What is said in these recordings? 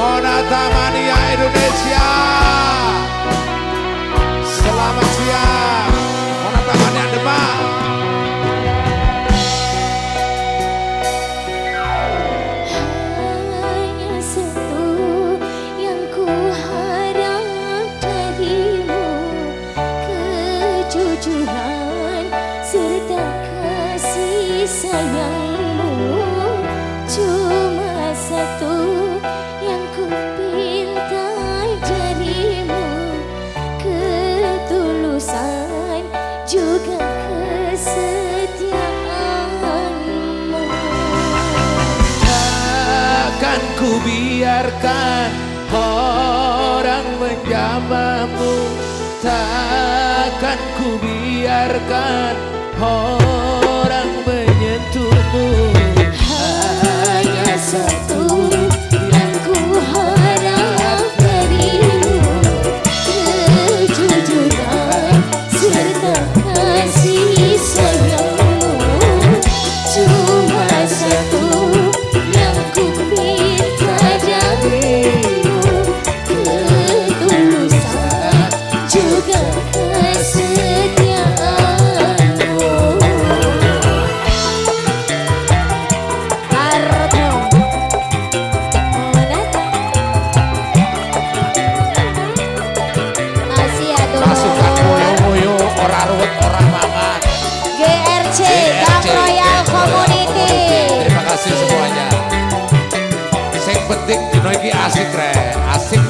Monata Mania Indonesia. Selamat siang. Monata Mania Demak serta kasih sayangmu. Cuma satu biarkan orang menjamahmu Takkan ku biarkan orang menyentuhmu. Hanya satu JRC, Royal Community. Terima kasih semuanya. Yang penting dino asik re, asik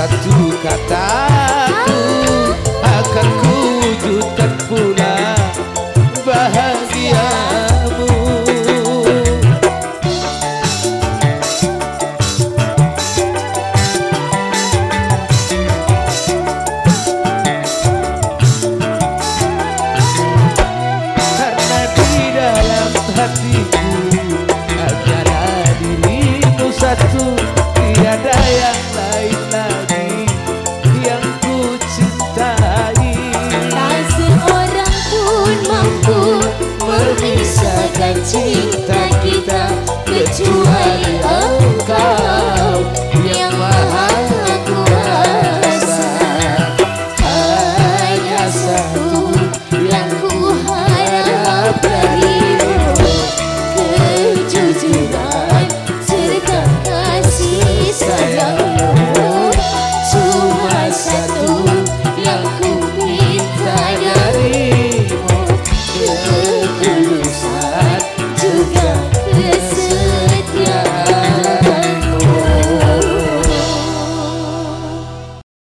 satu kataku akan ku cinta kita kecuali engkau.